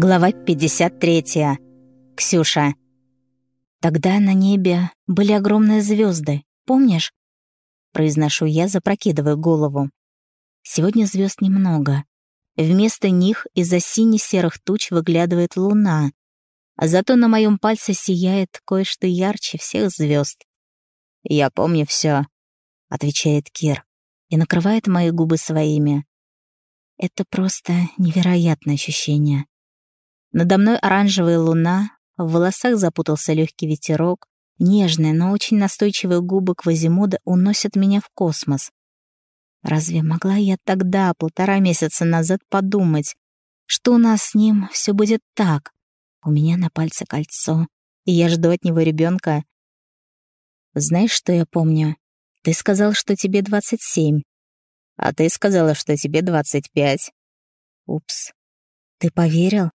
Глава 53. Ксюша. Тогда на небе были огромные звезды, помнишь? Произношу я, запрокидывая голову. Сегодня звезд немного. Вместо них из-за сине-серых туч выглядывает луна, а зато на моем пальце сияет кое-что ярче всех звезд. «Я помню все, отвечает Кир и накрывает мои губы своими. Это просто невероятное ощущение. Надо мной оранжевая луна, в волосах запутался легкий ветерок, нежные, но очень настойчивые губы Квазимода уносят меня в космос. Разве могла я тогда, полтора месяца назад, подумать, что у нас с ним все будет так? У меня на пальце кольцо, и я жду от него ребенка. Знаешь, что я помню? Ты сказал, что тебе 27. А ты сказала, что тебе 25. Упс. Ты поверил?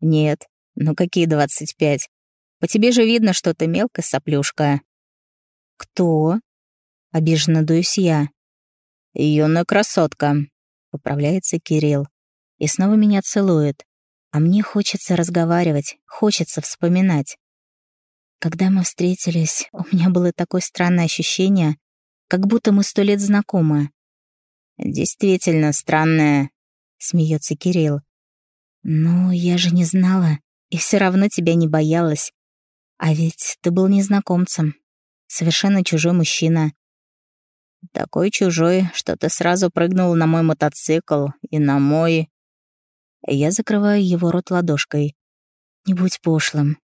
«Нет, ну какие двадцать пять? По тебе же видно, что ты мелкая соплюшка». «Кто?» — обиженно дуюсь я. «Юная красотка», — поправляется Кирилл. И снова меня целует. А мне хочется разговаривать, хочется вспоминать. Когда мы встретились, у меня было такое странное ощущение, как будто мы сто лет знакомы. «Действительно странное», — смеется Кирилл. «Ну, я же не знала, и все равно тебя не боялась. А ведь ты был незнакомцем, совершенно чужой мужчина». «Такой чужой, что ты сразу прыгнул на мой мотоцикл и на мой...» Я закрываю его рот ладошкой. «Не будь пошлым.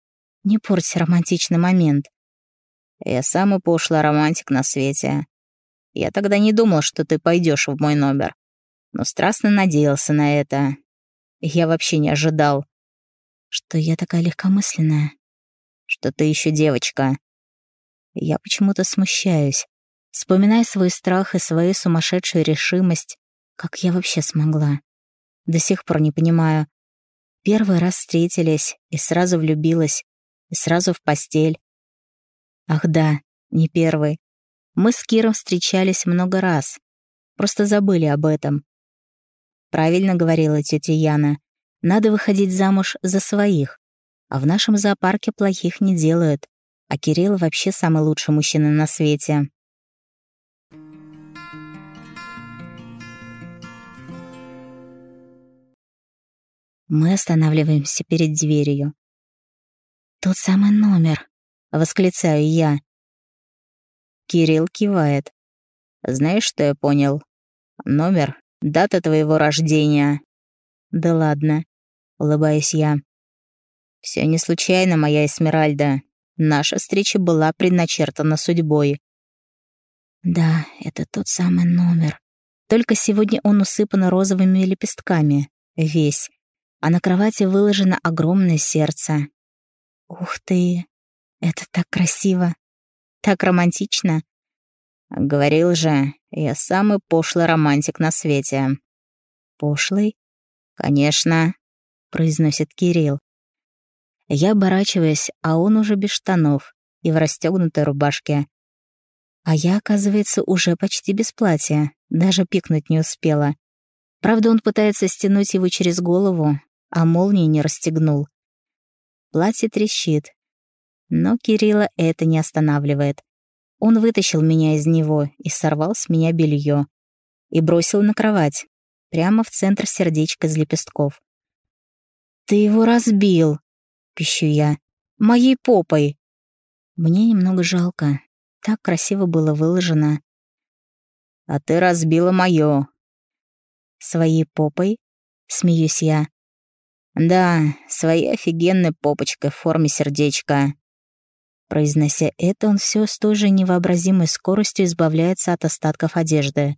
Не порть романтичный момент». «Я самый пошлый романтик на свете. Я тогда не думал, что ты пойдешь в мой номер, но страстно надеялся на это, я вообще не ожидал. Что я такая легкомысленная? Что ты еще девочка. Я почему-то смущаюсь. Вспоминая свой страх и свою сумасшедшую решимость, как я вообще смогла. До сих пор не понимаю. Первый раз встретились, и сразу влюбилась, и сразу в постель. Ах да, не первый. Мы с Киром встречались много раз. Просто забыли об этом. Правильно говорила тетя Яна. Надо выходить замуж за своих. А в нашем зоопарке плохих не делают. А Кирилл вообще самый лучший мужчина на свете. Мы останавливаемся перед дверью. «Тот самый номер», — восклицаю я. Кирилл кивает. «Знаешь, что я понял? Номер Дата твоего рождения». «Да ладно», — улыбаюсь я. Все не случайно, моя Эсмеральда. Наша встреча была предначертана судьбой». «Да, это тот самый номер. Только сегодня он усыпан розовыми лепестками. Весь. А на кровати выложено огромное сердце. Ух ты! Это так красиво! Так романтично!» «Говорил же, я самый пошлый романтик на свете». «Пошлый?» «Конечно», — произносит Кирилл. Я оборачиваюсь, а он уже без штанов и в расстегнутой рубашке. А я, оказывается, уже почти без платья, даже пикнуть не успела. Правда, он пытается стянуть его через голову, а молнии не расстегнул. Платье трещит. Но Кирилла это не останавливает. Он вытащил меня из него и сорвал с меня белье. И бросил на кровать, прямо в центр сердечка из лепестков. «Ты его разбил!» — пищу я. «Моей попой!» Мне немного жалко. Так красиво было выложено. «А ты разбила моё!» «Своей попой?» — смеюсь я. «Да, своей офигенной попочкой в форме сердечка. Произнося это, он все с той же невообразимой скоростью избавляется от остатков одежды.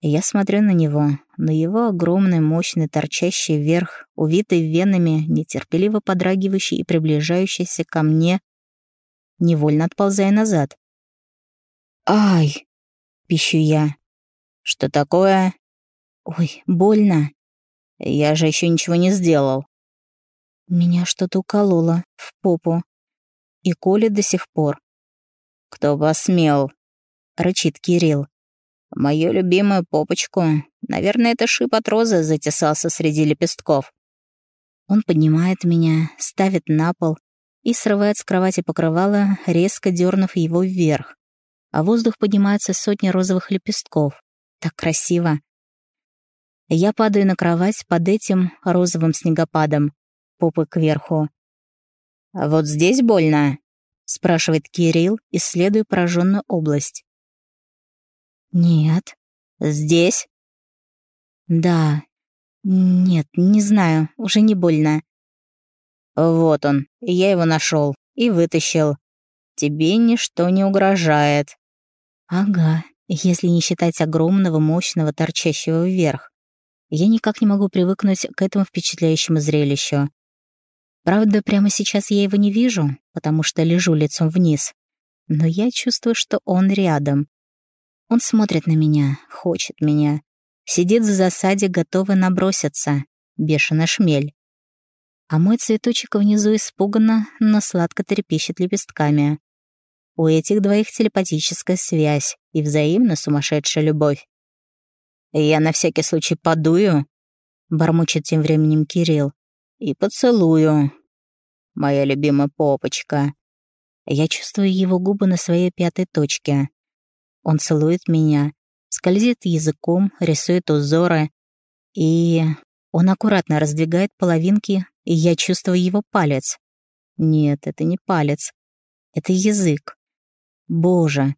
я смотрю на него, на его огромный, мощный, торчащий вверх, увитый венами, нетерпеливо подрагивающий и приближающийся ко мне, невольно отползая назад. «Ай!» — пищу я. «Что такое?» «Ой, больно!» «Я же еще ничего не сделал!» Меня что-то укололо в попу и колет до сих пор. «Кто посмел?» — рычит Кирилл. «Мою любимую попочку. Наверное, это шип от розы затесался среди лепестков». Он поднимает меня, ставит на пол и срывает с кровати покрывало, резко дернув его вверх. А воздух поднимается сотни розовых лепестков. Так красиво. Я падаю на кровать под этим розовым снегопадом, попы кверху. «Вот здесь больно?» — спрашивает Кирилл, исследуя пораженную область. «Нет». «Здесь?» «Да. Нет, не знаю, уже не больно». «Вот он, я его нашел и вытащил. Тебе ничто не угрожает». «Ага, если не считать огромного, мощного, торчащего вверх. Я никак не могу привыкнуть к этому впечатляющему зрелищу. Правда, прямо сейчас я его не вижу, потому что лежу лицом вниз. Но я чувствую, что он рядом. Он смотрит на меня, хочет меня. Сидит в засаде, готовый наброситься. Бешено шмель. А мой цветочек внизу испуганно, но сладко трепещет лепестками. У этих двоих телепатическая связь и взаимно сумасшедшая любовь. «Я на всякий случай подую», — бормочет тем временем Кирилл и поцелую. Моя любимая попочка. Я чувствую его губы на своей пятой точке. Он целует меня, скользит языком, рисует узоры, и он аккуратно раздвигает половинки, и я чувствую его палец. Нет, это не палец. Это язык. Боже.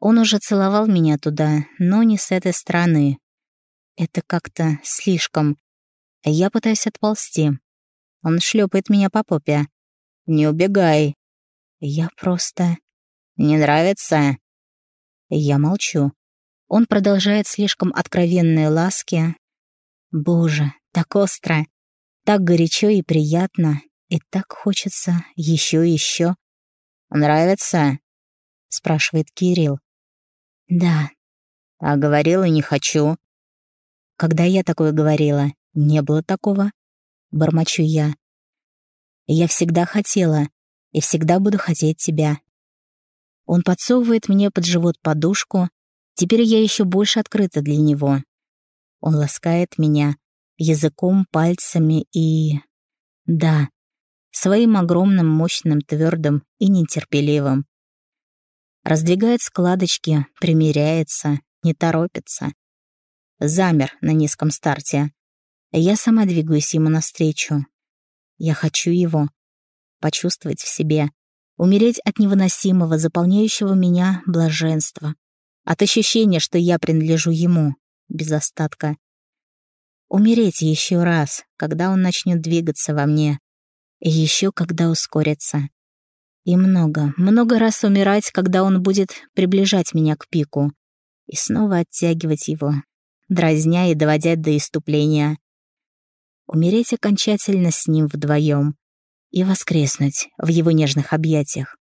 Он уже целовал меня туда, но не с этой стороны. Это как-то слишком. Я пытаюсь отползти. Он шлепает меня по попе. «Не убегай». Я просто... «Не нравится?» Я молчу. Он продолжает слишком откровенные ласки. Боже, так остро, так горячо и приятно, и так хочется еще и еще. «Нравится?» — спрашивает Кирилл. «Да». «А говорила не хочу». Когда я такое говорила, не было такого. Бормочу я. Я всегда хотела и всегда буду хотеть тебя. Он подсовывает мне под живот подушку. Теперь я еще больше открыта для него. Он ласкает меня языком, пальцами и... Да, своим огромным, мощным, твердым и нетерпеливым. Раздвигает складочки, примиряется, не торопится. Замер на низком старте. Я сама двигаюсь ему навстречу. Я хочу его. Почувствовать в себе. Умереть от невыносимого, заполняющего меня блаженства. От ощущения, что я принадлежу ему. Без остатка. Умереть еще раз, когда он начнет двигаться во мне. И еще когда ускорится. И много, много раз умирать, когда он будет приближать меня к пику. И снова оттягивать его, дразня и доводя до иступления умереть окончательно с ним вдвоем и воскреснуть в его нежных объятиях.